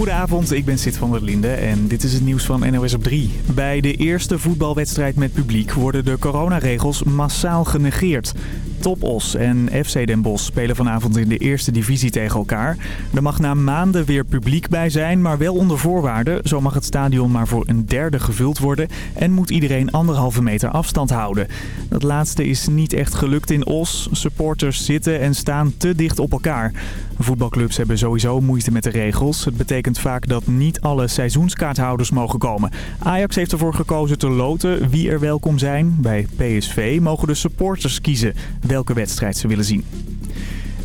Goedenavond, ik ben Sid van der Linde en dit is het nieuws van NOS op 3. Bij de eerste voetbalwedstrijd met publiek worden de coronaregels massaal genegeerd. Topos en FC Den Bosch spelen vanavond in de eerste divisie tegen elkaar. Er mag na maanden weer publiek bij zijn, maar wel onder voorwaarden. Zo mag het stadion maar voor een derde gevuld worden en moet iedereen anderhalve meter afstand houden. Dat laatste is niet echt gelukt in Os. Supporters zitten en staan te dicht op elkaar. Voetbalclubs hebben sowieso moeite met de regels. Het betekent vaak dat niet alle seizoenskaarthouders mogen komen. Ajax heeft ervoor gekozen te loten wie er welkom zijn. Bij PSV mogen de supporters kiezen welke wedstrijd ze willen zien.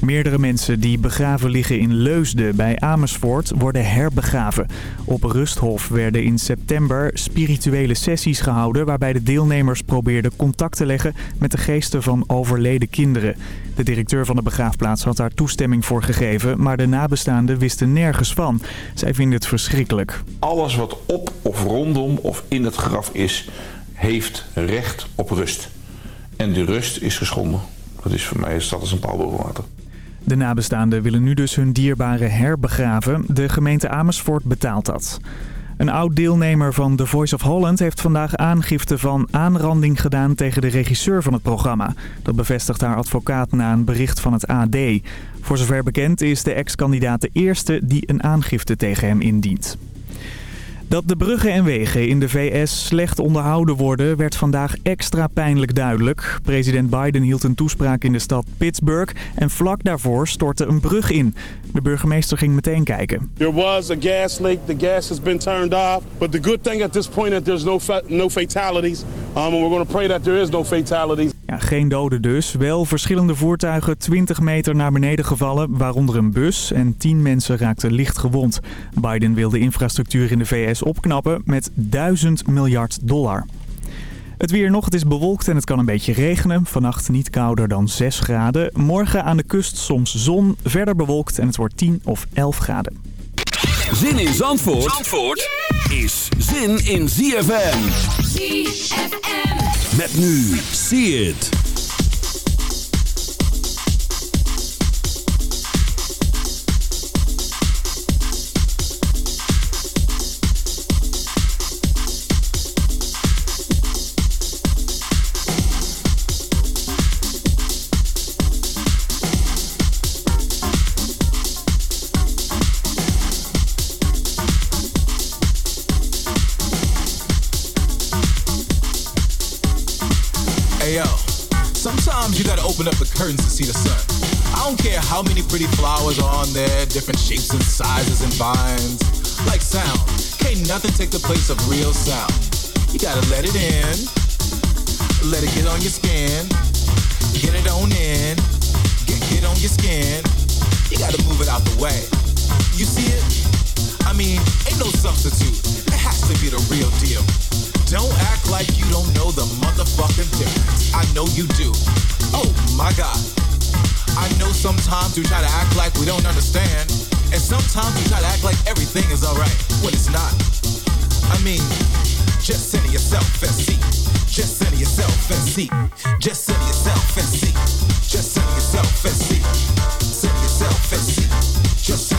Meerdere mensen die begraven liggen in Leusden bij Amersfoort worden herbegraven. Op Rusthof werden in september spirituele sessies gehouden... waarbij de deelnemers probeerden contact te leggen met de geesten van overleden kinderen. De directeur van de begraafplaats had daar toestemming voor gegeven... maar de nabestaanden wisten nergens van. Zij vinden het verschrikkelijk. Alles wat op of rondom of in het graf is, heeft recht op rust. En die rust is geschonden. Dat is voor mij staat als een paal. De nabestaanden willen nu dus hun dierbaren herbegraven. De gemeente Amersfoort betaalt dat. Een oud-deelnemer van The Voice of Holland heeft vandaag aangifte van aanranding gedaan tegen de regisseur van het programma. Dat bevestigt haar advocaat na een bericht van het AD. Voor zover bekend is de ex-kandidaat de eerste die een aangifte tegen hem indient. Dat de bruggen en wegen in de VS slecht onderhouden worden werd vandaag extra pijnlijk duidelijk. President Biden hield een toespraak in de stad Pittsburgh en vlak daarvoor stortte een brug in. De burgemeester ging meteen kijken. There was a gas leak. The gas has been turned off. But the good thing at this point is there's no, fa no fatalities. Um, and we're going to pray that there is no fatalities. Ja, geen doden dus. Wel verschillende voertuigen 20 meter naar beneden gevallen, waaronder een bus. En 10 mensen raakten licht gewond. Biden wil de infrastructuur in de VS opknappen met 1000 miljard dollar. Het weer nog, het is bewolkt en het kan een beetje regenen. Vannacht niet kouder dan 6 graden. Morgen aan de kust soms zon, verder bewolkt en het wordt 10 of 11 graden. Zin in Zandvoort, Zandvoort is zin in ZFM. ZFM. Met nu, see it. See the sun. I don't care how many pretty flowers are on there, different shapes and sizes and vines. Like sound, can't nothing take the place of real sound. You gotta let it in, let it get on your skin, get it on in, get, get on your skin. You gotta move it out the way. You see it? I mean, ain't no substitute. It has to be the real deal. Don't act like you don't know the motherfucking difference. I know you do. Oh my god. I know sometimes we try to act like we don't understand. And sometimes we try to act like everything is alright when it's not. I mean, just center yourself and see. Just center yourself and see. Just center yourself and see. Just center yourself and see. Center yourself and see. Just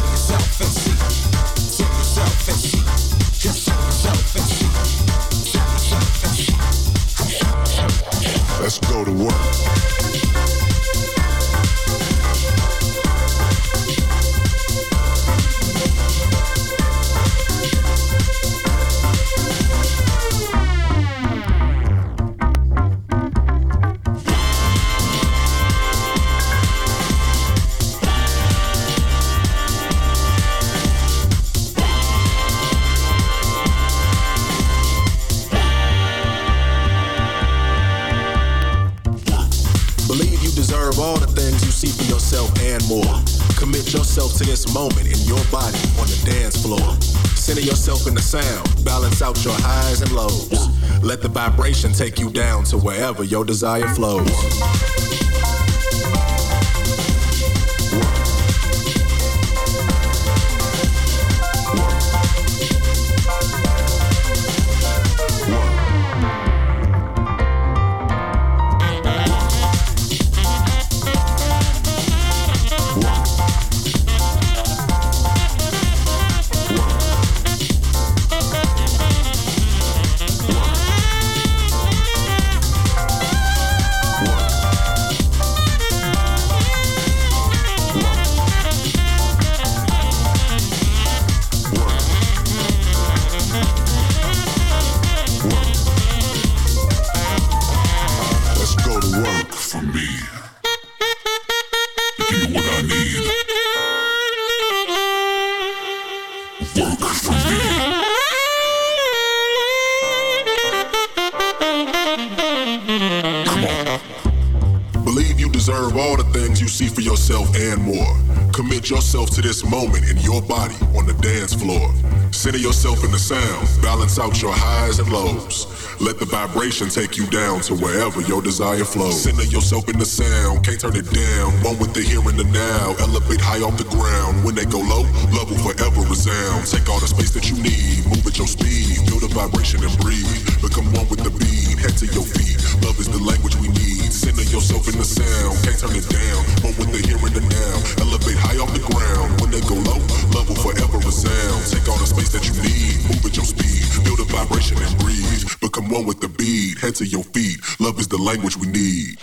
vibration take you down to wherever your desire flows. Come on. Believe you deserve all the things you see for yourself and more. Commit yourself to this moment in your body on the dance floor. Center yourself in the sound, balance out your highs and lows. Let the vibration take you down to wherever your desire flows. Center yourself in the sound, can't turn it down. One with the here and the now, elevate high off the ground. When they go low, love will forever resound. Take all the space that you need, move at your speed, build a vibration and breathe. Become one with the beat, head to your feet. Love is the language we need. Center yourself in the sound, can't turn it down. The here and the now. Elevate high off the ground. When they go low, love will forever resound. Take all the space that you need, move at your speed. Feel the vibration and breathe. Become one with the beat, head to your feet. Love is the language we need.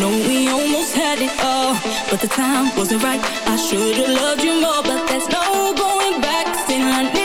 know we almost had it all, but the time wasn't right. I should have loved you more, but there's no going back. Still, I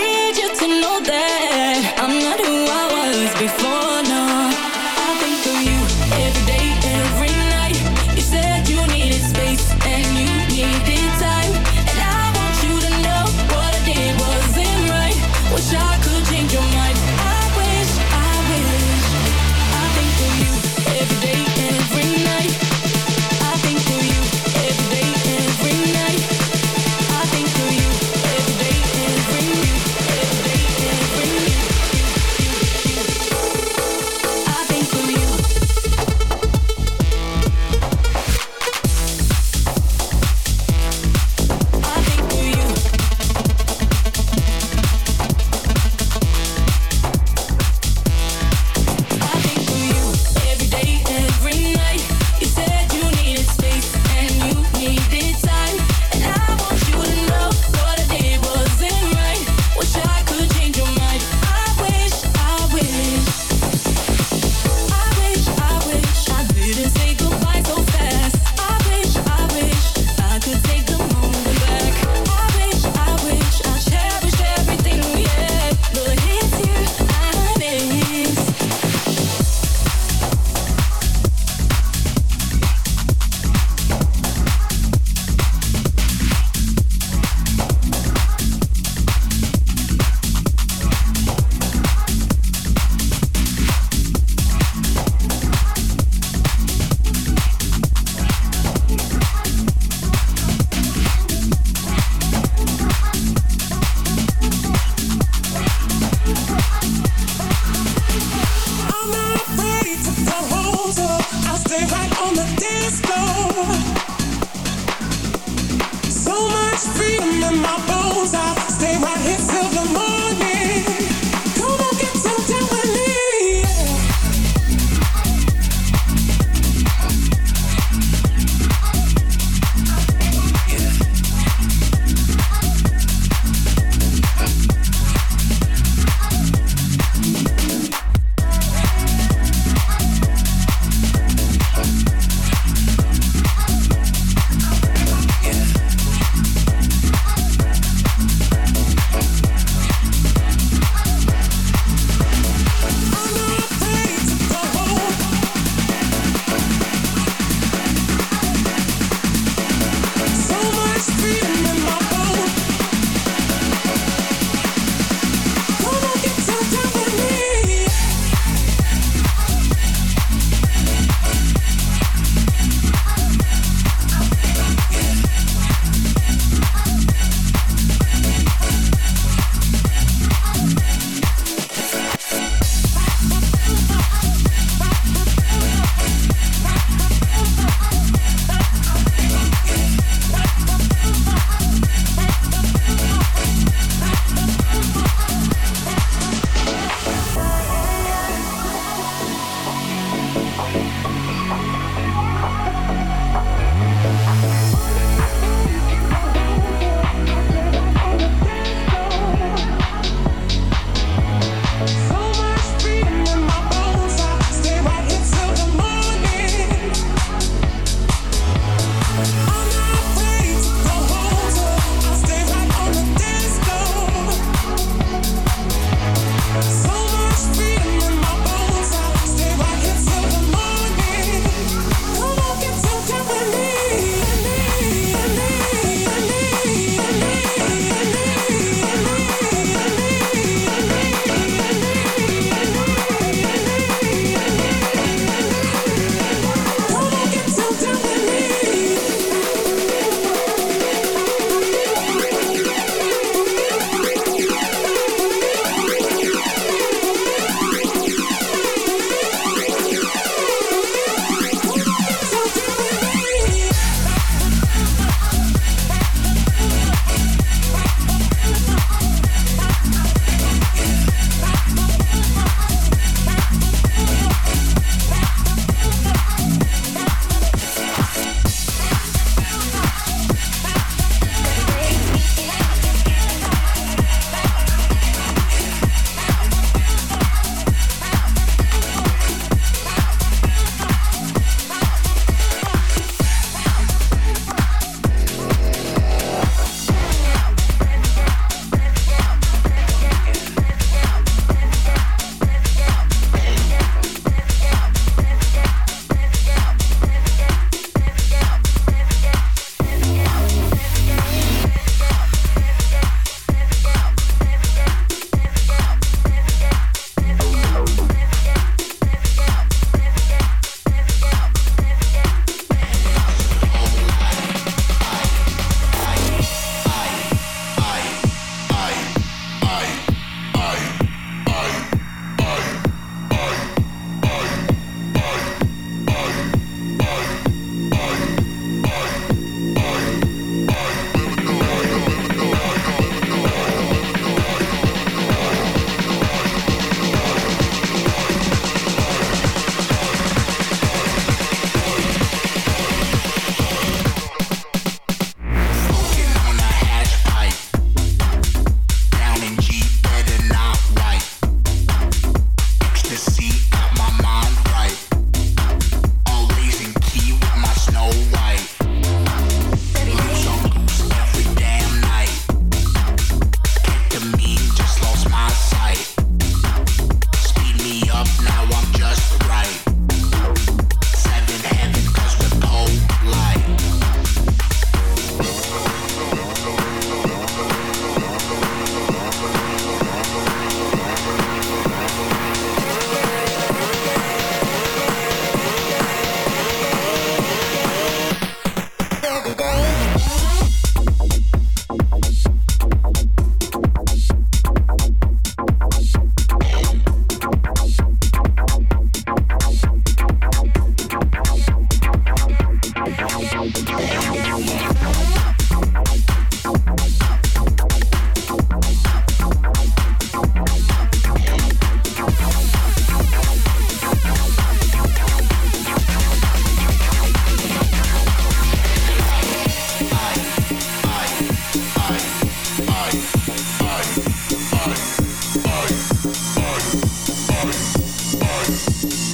Thank you.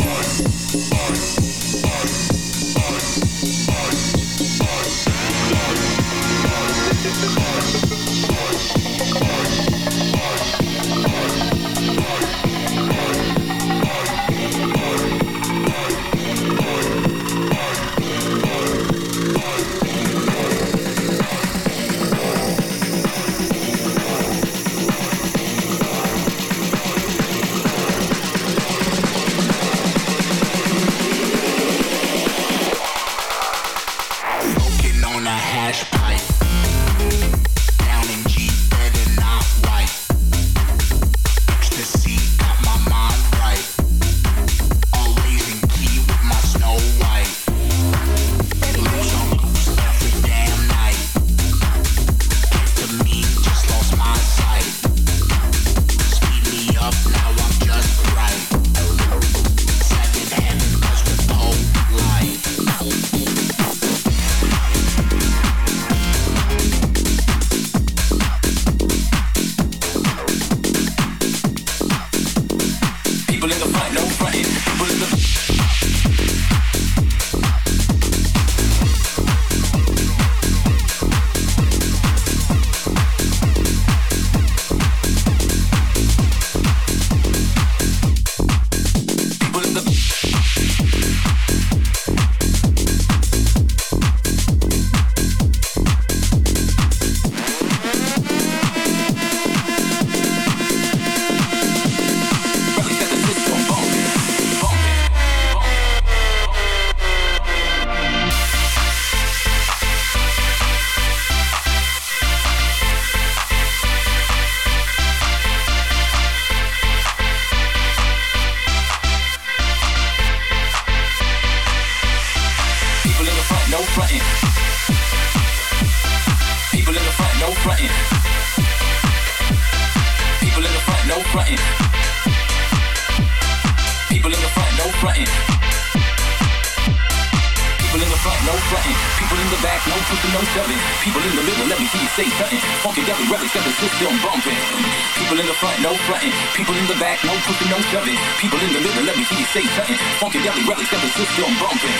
system bumping.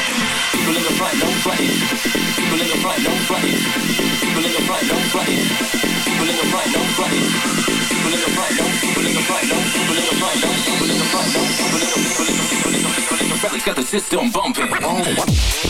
People in the front don't fight. People in the front don't fight. People in the front don't fight. People in the front don't fight. People in the front don't. People in the front don't. People in the front don't. People in the front don't. People in the people in the people in the people in the front got the system bumping.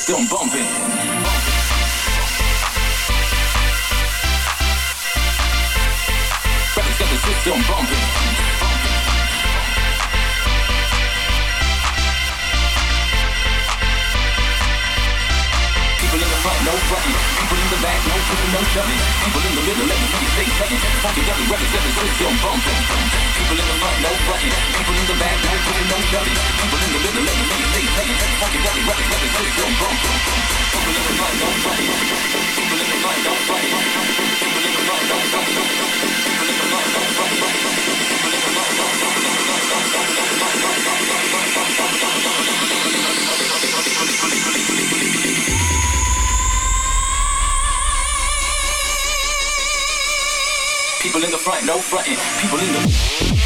still bumping. Frontin'. People in the back, no pushing, no shoving. People in the middle, let me see you stay cutting. Funkadelic records, let the system bumping. People in the front, no frontin'. People in the back, no pushing, no shoving. People in the middle, let me see you stay cutting. Funkadelic records, let the system bumping. People in the front, no frontin'. People in the front, no frontin'. People in the front, no frontin'. People in the front, no frontin'. People in the front, no People in the front, no frontin'. People in the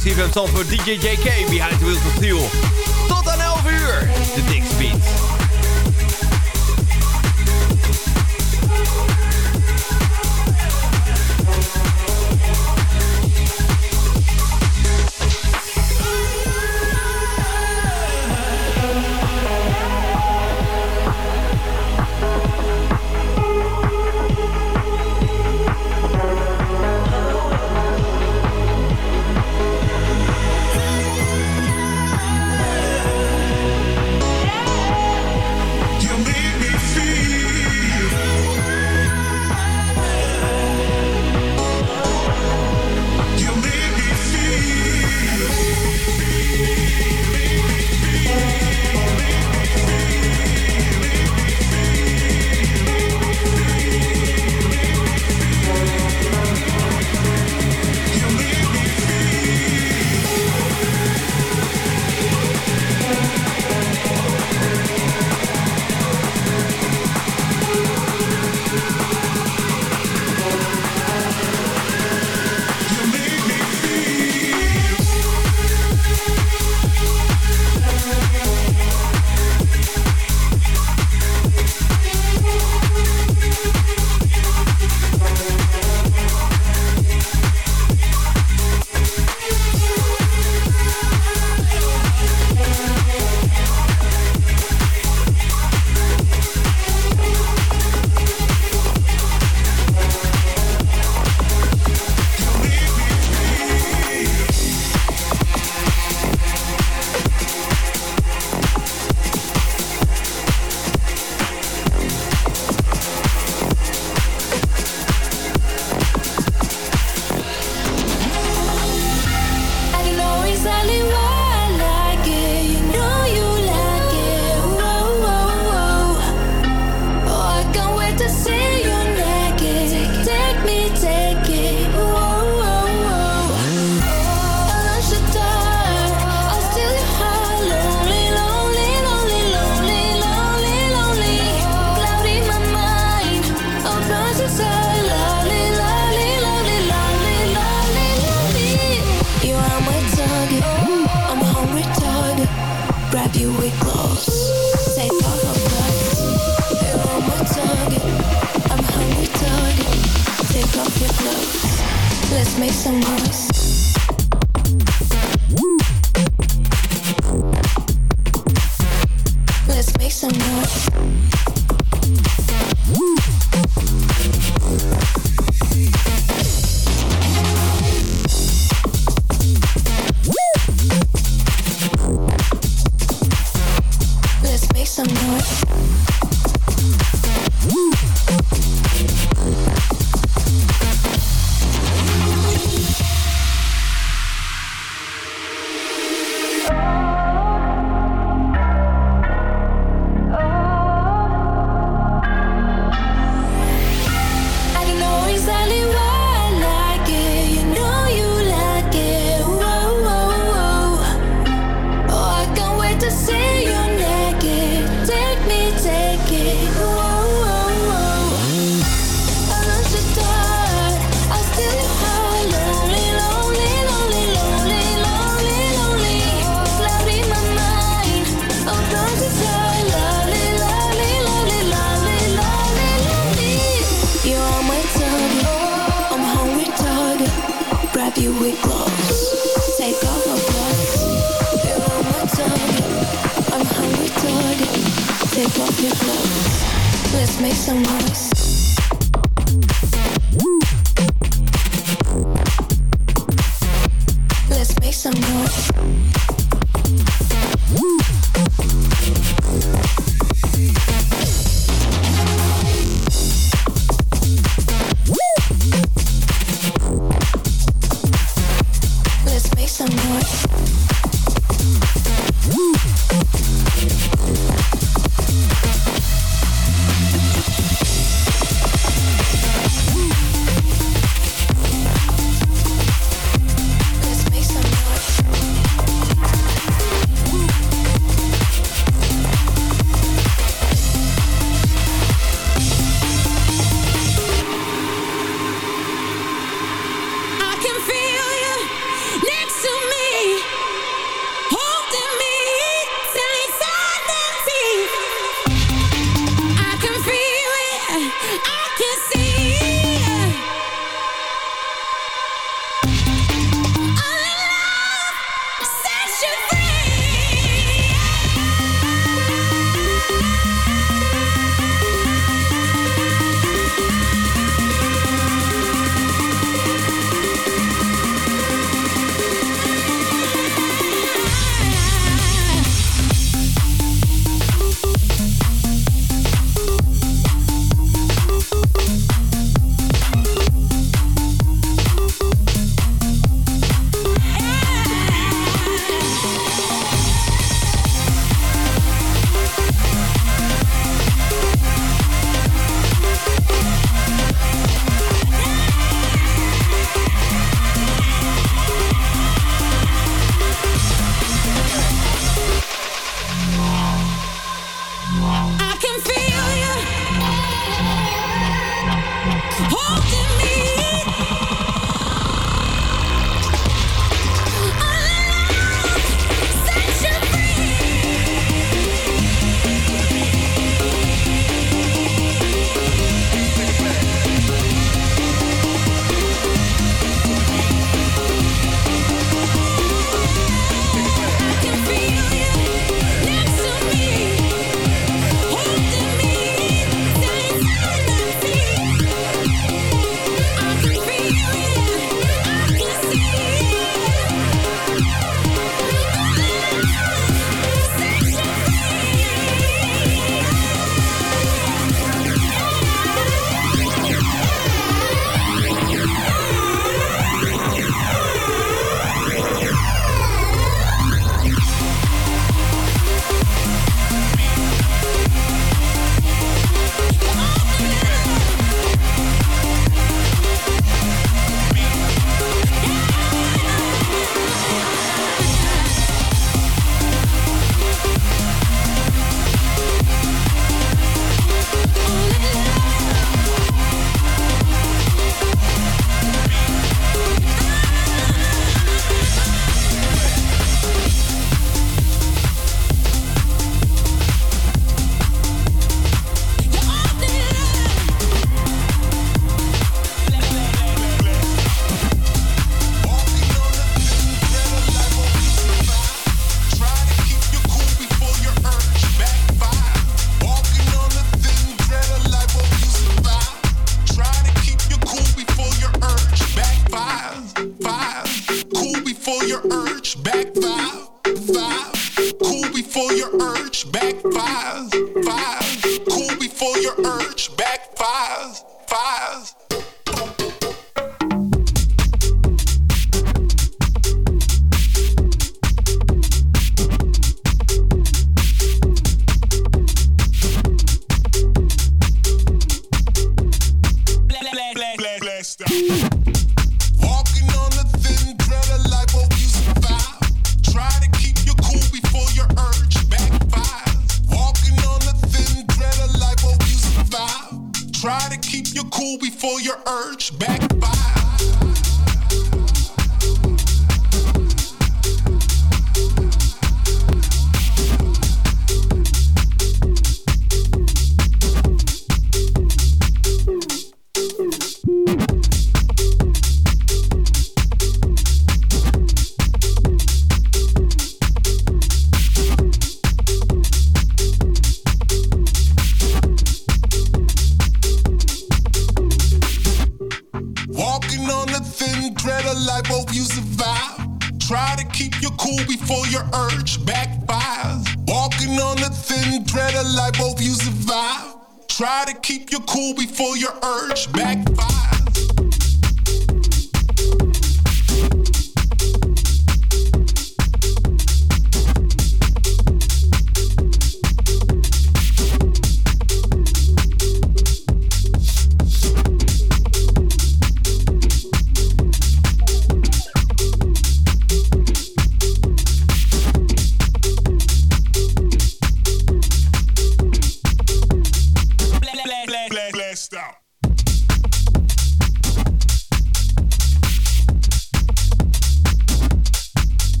CFM Zandvoort, DJ JK, Behind the Wheels of Steel. some more. urge back by